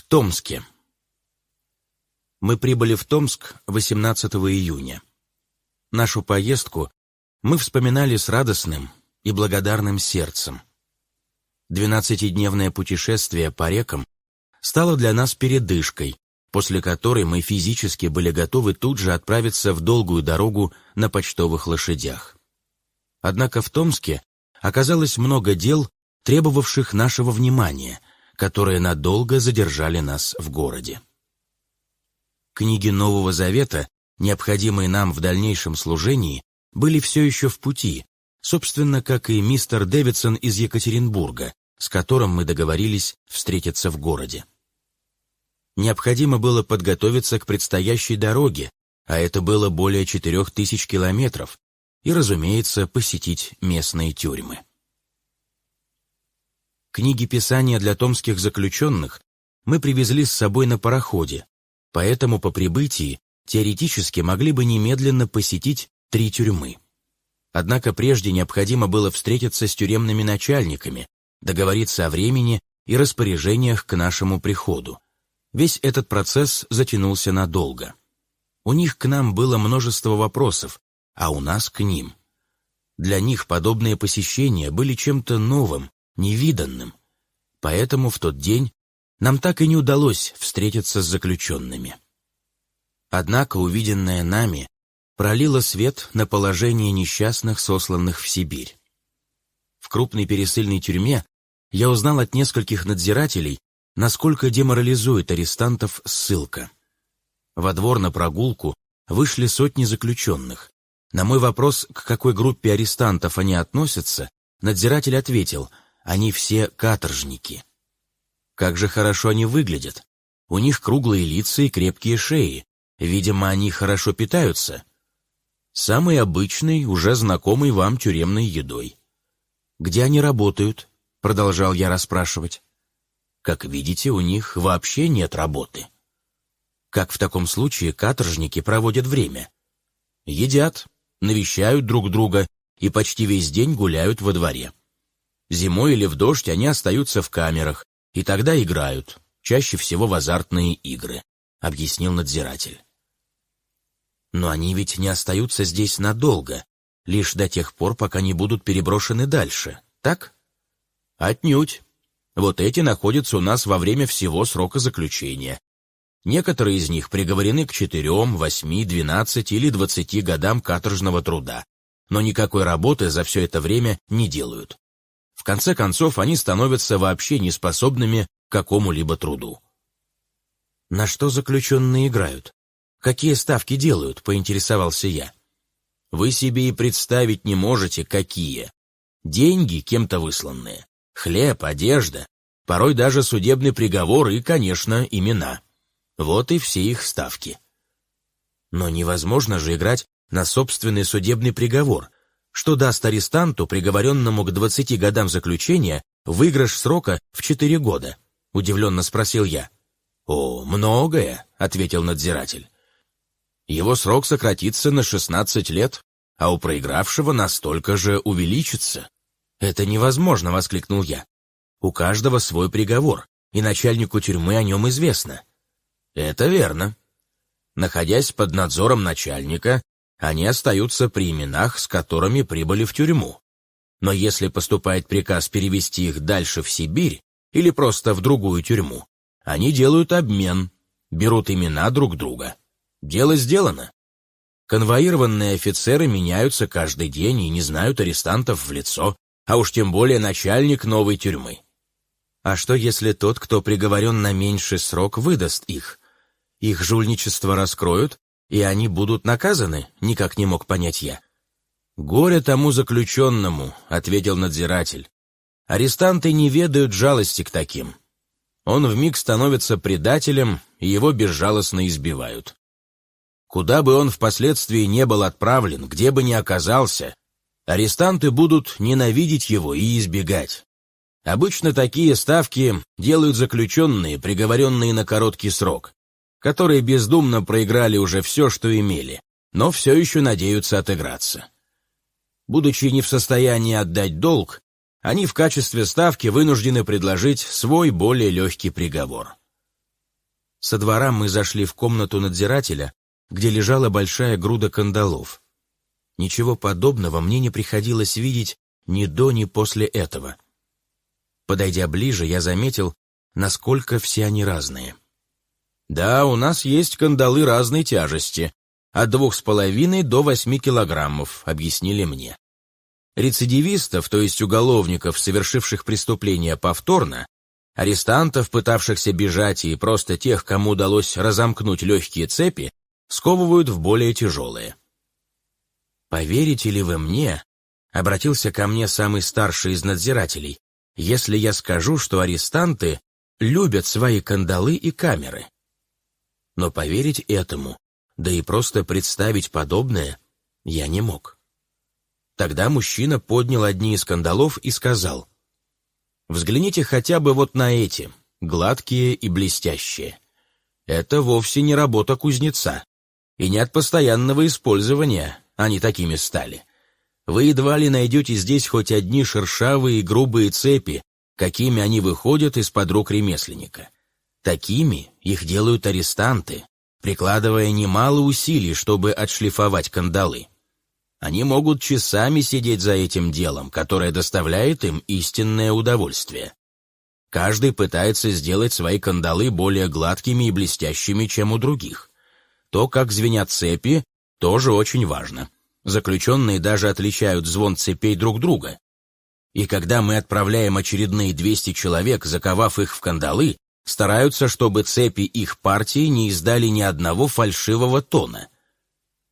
В Томске. Мы прибыли в Томск 18 июня. Нашу поездку мы вспоминали с радостным и благодарным сердцем. Двенадцатидневное путешествие по рекам стало для нас передышкой, после которой мы физически были готовы тут же отправиться в долгую дорогу на почтовых лошадях. Однако в Томске оказалось много дел, требовавших нашего внимания, которые надолго задержали нас в городе. Книги Нового Завета, необходимые нам в дальнейшем служении, были все еще в пути, собственно, как и мистер Дэвидсон из Екатеринбурга, с которым мы договорились встретиться в городе. Необходимо было подготовиться к предстоящей дороге, а это было более четырех тысяч километров, и, разумеется, посетить местные тюрьмы. Книги Писания для томских заключенных мы привезли с собой на пароходе, поэтому по прибытии теоретически могли бы немедленно посетить три тюрьмы. Однако прежде необходимо было встретиться с тюремными начальниками, договориться о времени и распоряжениях к нашему приходу. Весь этот процесс затянулся надолго. У них к нам было множество вопросов, а у нас к ним. Для них подобные посещения были чем-то новым, невиданным. Поэтому в тот день нам так и не удалось встретиться с заключенными. Однако увиденное нами пролило свет на положение несчастных, сосланных в Сибирь. В крупной пересыльной тюрьме я узнал от нескольких надзирателей, насколько деморализует арестантов ссылка. Во двор на прогулку вышли сотни заключенных. На мой вопрос, к какой группе арестантов они относятся, надзиратель ответил, они все каторжники. Как же хорошо они выглядят. У них круглые лица и крепкие шеи. Видимо, они хорошо питаются. Самый обычный, уже знакомый вам тюремной едой. Где они работают? Продолжал я расспрашивать. Как видите, у них вообще нет работы. Как в таком случае каторжники проводят время? Едят, навещают друг друга и почти весь день гуляют во дворе. Зимой или в дождь они остаются в камерах, и тогда играют, чаще всего в азартные игры, объяснил надзиратель. Но они ведь не остаются здесь надолго, лишь до тех пор, пока не будут переброшены дальше, так? Отнюдь. Вот эти находятся у нас во время всего срока заключения. Некоторые из них приговорены к четырем, восьми, двенадцати или двадцати годам каторжного труда, но никакой работы за все это время не делают. В конце концов, они становятся вообще неспособными к какому-либо труду. На что заключенные играют? Какие ставки делают, поинтересовался я. Вы себе и представить не можете, какие. Деньги, кем-то высланные, хлеб, одежда, порой даже судебный приговор и, конечно, имена. Вот и все их ставки. Но невозможно же играть на собственный судебный приговор, что даст арестанту, приговоренному к 20 годам заключения, выигрыш срока в 4 года, удивленно спросил я. О, многое, ответил надзиратель. Его срок сократится на 16 лет, а у проигравшего настолько же увеличится. «Это невозможно!» — воскликнул я. «У каждого свой приговор, и начальнику тюрьмы о нем известно». «Это верно. Находясь под надзором начальника, они остаются при именах, с которыми прибыли в тюрьму. Но если поступает приказ перевести их дальше в Сибирь или просто в другую тюрьму, они делают обмен, берут имена друг друга. Дело сделано. Конвоированные офицеры меняются каждый день и не знают арестантов в лицо, а уж тем более начальник новой тюрьмы. А что, если тот, кто приговорен на меньший срок, выдаст их? Их жульничество раскроют, и они будут наказаны, никак не мог понять я. «Горе тому заключенному», — ответил надзиратель. «Арестанты не ведают жалости к таким. Он вмиг становится предателем, и его безжалостно избивают. Куда бы он впоследствии не был отправлен, где бы ни оказался, арестанты будут ненавидеть его и избегать. Обычно такие ставки делают заключенные, приговоренные на короткий срок, которые бездумно проиграли уже все, что имели, но все еще надеются отыграться. Будучи не в состоянии отдать долг, они в качестве ставки вынуждены предложить свой более легкий приговор. Со двора мы зашли в комнату надзирателя, где лежала большая груда кандалов. Ничего подобного мне не приходилось видеть ни до, ни после этого. Подойдя ближе, я заметил, насколько все они разные. Да, у нас есть кандалы разной тяжести, от двух с половиной до восьми килограммов, объяснили мне. Рецидивистов, то есть уголовников, совершивших преступления повторно, арестантов, пытавшихся бежать, и просто тех, кому удалось разомкнуть легкие цепи, сковывают в более тяжелые. «Поверите ли вы мне?» — обратился ко мне самый старший из надзирателей. «Если я скажу, что арестанты любят свои кандалы и камеры». Но поверить этому, да и просто представить подобное, я не мог. Тогда мужчина поднял одни из кандалов и сказал, «Взгляните хотя бы вот на эти, гладкие и блестящие. Это вовсе не работа кузнеца, и не от постоянного использования они такими стали. Вы едва ли найдете здесь хоть одни шершавые и грубые цепи, какими они выходят из-под рук ремесленника. Такими их делают арестанты, прикладывая немало усилий, чтобы отшлифовать кандалы. Они могут часами сидеть за этим делом, которое доставляет им истинное удовольствие. Каждый пытается сделать свои кандалы более гладкими и блестящими, чем у других. То, как звенят цепи, тоже очень важно. Заключенные даже отличают звон цепей друг друга. И когда мы отправляем очередные 200 человек, заковав их в кандалы, стараются, чтобы цепи их партии не издали ни одного фальшивого тона.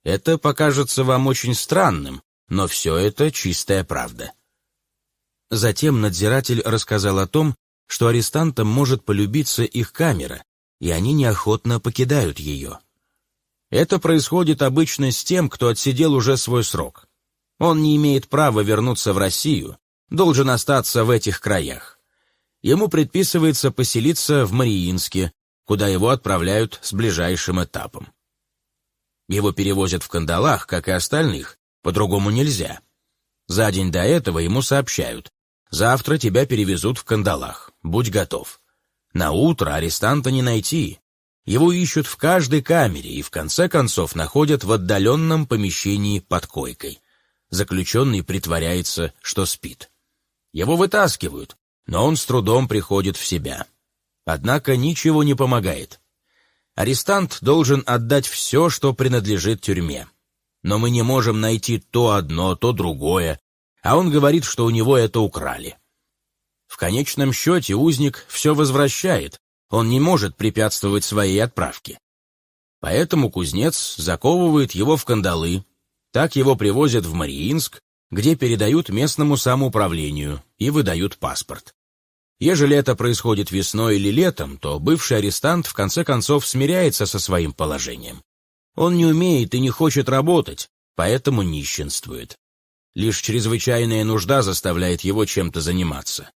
Это покажется вам очень странным, но все это чистая правда. Затем надзиратель рассказал о том, что арестантам может полюбиться их камера, и они неохотно покидают ее. Это происходит обычно с тем, кто отсидел уже свой срок. Он не имеет права вернуться в Россию, должен остаться в этих краях ему предписывается поселиться в Мариинске, куда его отправляют с ближайшим этапом. Его перевозят в кандалах, как и остальных, по-другому нельзя. За день до этого ему сообщают, завтра тебя перевезут в кандалах, будь готов. На утро арестанта не найти. Его ищут в каждой камере и в конце концов находят в отдаленном помещении под койкой. Заключенный притворяется, что спит. Его вытаскивают, но он с трудом приходит в себя. Однако ничего не помогает. Арестант должен отдать все, что принадлежит тюрьме. Но мы не можем найти то одно, то другое, а он говорит, что у него это украли. В конечном счете узник все возвращает, он не может препятствовать своей отправке. Поэтому кузнец заковывает его в кандалы, так его привозят в Мариинск, где передают местному самоуправлению и выдают паспорт. Ежели это происходит весной или летом, то бывший арестант в конце концов смиряется со своим положением. Он не умеет и не хочет работать, поэтому нищенствует. Лишь чрезвычайная нужда заставляет его чем-то заниматься.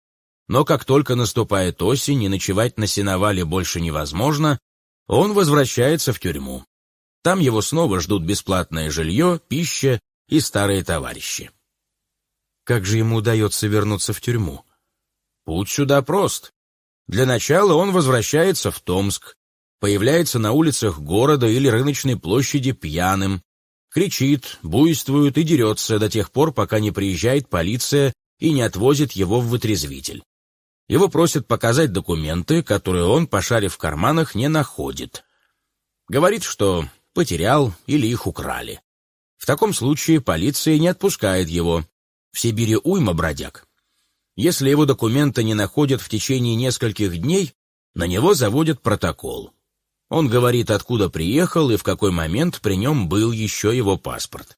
Но как только наступает осень и ночевать на сеновале больше невозможно, он возвращается в тюрьму. Там его снова ждут бесплатное жилье, пища и старые товарищи. Как же ему удается вернуться в тюрьму? Путь сюда прост. Для начала он возвращается в Томск, появляется на улицах города или рыночной площади пьяным, кричит, буйствует и дерется до тех пор, пока не приезжает полиция и не отвозит его в вытрезвитель. Его просят показать документы, которые он, пошарив в карманах, не находит. Говорит, что потерял или их украли. В таком случае полиция не отпускает его. В Сибири уйма бродяг. Если его документы не находят в течение нескольких дней, на него заводят протокол. Он говорит, откуда приехал и в какой момент при нем был еще его паспорт.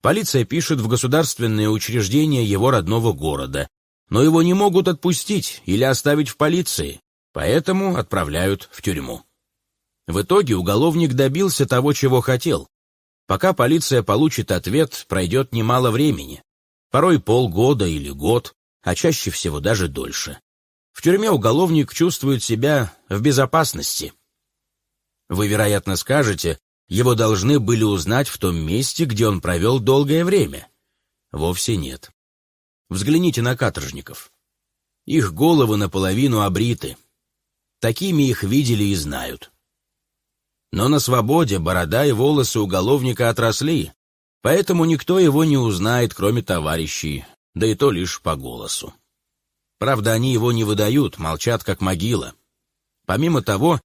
Полиция пишет в государственные учреждения его родного города, но его не могут отпустить или оставить в полиции, поэтому отправляют в тюрьму. В итоге уголовник добился того, чего хотел. Пока полиция получит ответ, пройдет немало времени, порой полгода или год, а чаще всего даже дольше. В тюрьме уголовник чувствует себя в безопасности. Вы, вероятно, скажете, его должны были узнать в том месте, где он провел долгое время. Вовсе нет. Взгляните на каторжников. Их головы наполовину обриты. Такими их видели и знают. Но на свободе борода и волосы уголовника отросли, поэтому никто его не узнает, кроме товарищей, да и то лишь по голосу. Правда, они его не выдают, молчат как могила. Помимо того,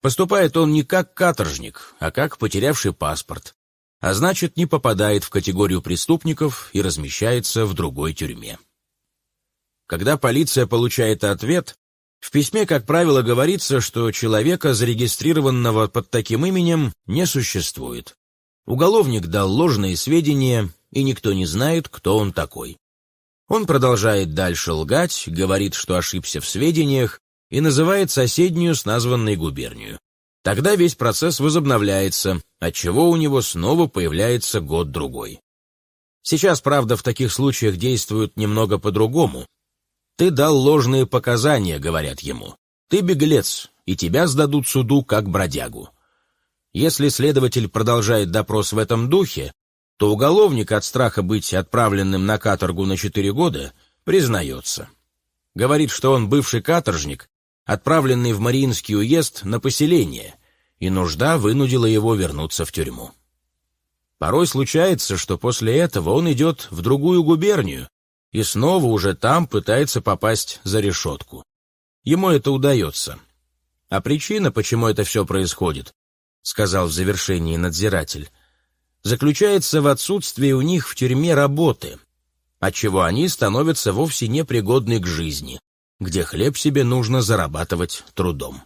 поступает он не как каторжник, а как потерявший паспорт, а значит, не попадает в категорию преступников и размещается в другой тюрьме. Когда полиция получает ответ, в письме, как правило, говорится, что человека, зарегистрированного под таким именем, не существует. Уголовник дал ложные сведения, и никто не знает, кто он такой. Он продолжает дальше лгать, говорит, что ошибся в сведениях и называет соседнюю с названной губернию. Тогда весь процесс возобновляется, отчего у него снова появляется год-другой. Сейчас, правда, в таких случаях действуют немного по-другому. «Ты дал ложные показания», — говорят ему. «Ты беглец, и тебя сдадут суду как бродягу». Если следователь продолжает допрос в этом духе, то уголовник от страха быть отправленным на каторгу на четыре года признается. Говорит, что он бывший каторжник, отправленный в Мариинский уезд на поселение, и нужда вынудила его вернуться в тюрьму. Порой случается, что после этого он идет в другую губернию и снова уже там пытается попасть за решетку. Ему это удается. А причина, почему это все происходит, сказал в завершении надзиратель, заключается в отсутствии у них в тюрьме работы, отчего они становятся вовсе непригодны к жизни, где хлеб себе нужно зарабатывать трудом.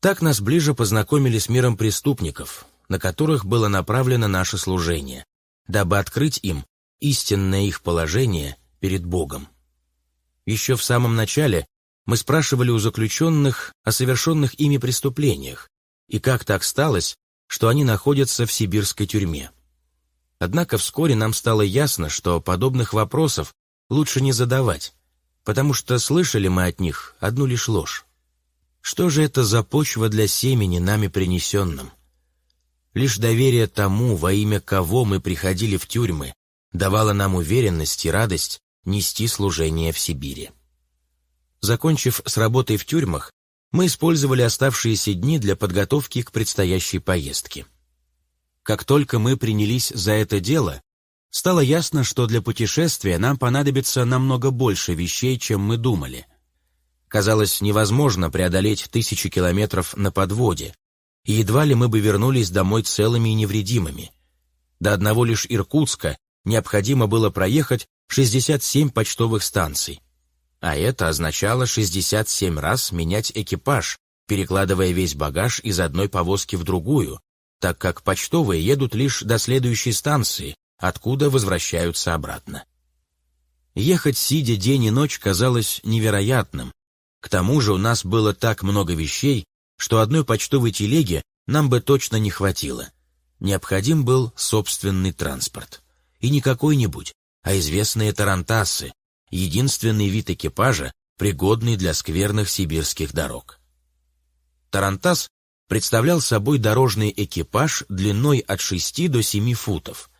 Так нас ближе познакомили с миром преступников, на которых было направлено наше служение, дабы открыть им истинное их положение перед Богом. Еще в самом начале мы спрашивали у заключенных о совершенных ими преступлениях и как так сталось, что они находятся в сибирской тюрьме. Однако вскоре нам стало ясно, что подобных вопросов лучше не задавать, потому что слышали мы от них одну лишь ложь. Что же это за почва для семени, нами принесенным? Лишь доверие тому, во имя кого мы приходили в тюрьмы, давало нам уверенность и радость нести служение в Сибири. Закончив с работой в тюрьмах, мы использовали оставшиеся дни для подготовки к предстоящей поездке. Как только мы принялись за это дело, стало ясно, что для путешествия нам понадобится намного больше вещей, чем мы думали. Казалось невозможно преодолеть тысячи километров на подводе, и едва ли мы бы вернулись домой целыми и невредимыми. До одного лишь Иркутска необходимо было проехать 67 почтовых станций, а это означало 67 раз менять экипаж, перекладывая весь багаж из одной повозки в другую, так как почтовые едут лишь до следующей станции, откуда возвращаются обратно. Ехать сидя день и ночь казалось невероятным. К тому же у нас было так много вещей, что одной почтовой телеги нам бы точно не хватило. Необходим был собственный транспорт. И не какой-нибудь, а известные тарантасы, единственный вид экипажа, пригодный для скверных сибирских дорог. Тарантас представлял собой дорожный экипаж длиной от 6 до 7 футов.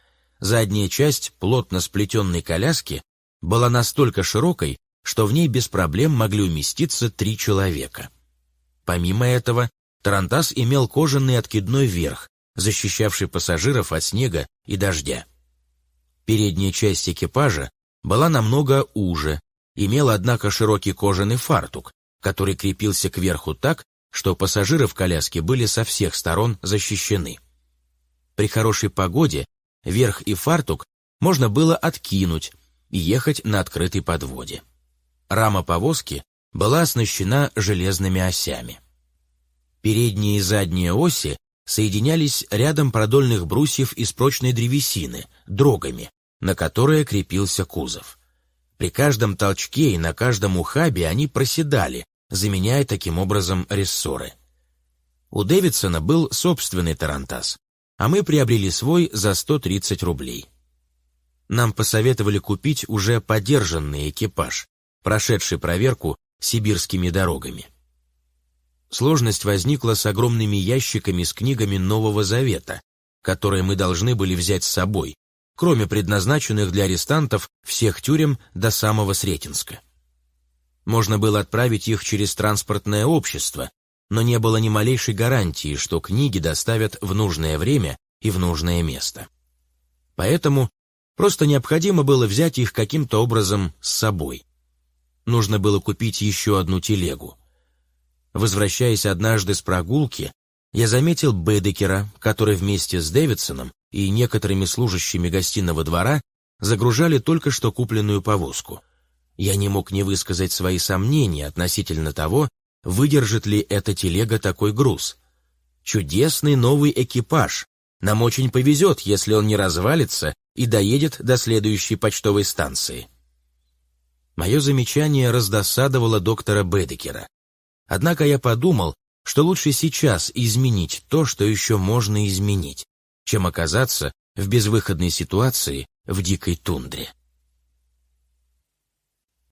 Задняя часть плотно сплетенной коляски была настолько широкой, что в ней без проблем могли уместиться три человека. Помимо этого, Тарантас имел кожаный откидной верх, защищавший пассажиров от снега и дождя. Передняя часть экипажа была намного уже, имела, однако, широкий кожаный фартук, который крепился кверху так, что пассажиры в коляске были со всех сторон защищены. При хорошей погоде верх и фартук можно было откинуть и ехать на открытой подводе. Рама повозки была оснащена железными осями. Передние и задние оси соединялись рядом продольных брусьев из прочной древесины, дрогами, на которое крепился кузов. При каждом толчке и на каждом ухабе они проседали, заменяя таким образом рессоры. У Дэвидсона был собственный тарантас, а мы приобрели свой за 130 рублей. Нам посоветовали купить уже подержанный экипаж, прошедший проверку сибирскими дорогами. Сложность возникла с огромными ящиками с книгами Нового Завета, которые мы должны были взять с собой, кроме предназначенных для арестантов всех тюрем до самого Сретенска. Можно было отправить их через транспортное общество, но не было ни малейшей гарантии, что книги доставят в нужное время и в нужное место. Поэтому просто необходимо было взять их каким-то образом с собой. Нужно было купить еще одну телегу. Возвращаясь однажды с прогулки, я заметил Бедекера, который вместе с Дэвидсоном и некоторыми служащими гостиного двора загружали только что купленную повозку. Я не мог не высказать свои сомнения относительно того, выдержит ли эта телега такой груз. Чудесный новый экипаж. Нам очень повезет, если он не развалится и доедет до следующей почтовой станции. Мое замечание раздосадовало доктора Бедекера. Однако я подумал, что лучше сейчас изменить то, что еще можно изменить, чем оказаться в безвыходной ситуации в дикой тундре.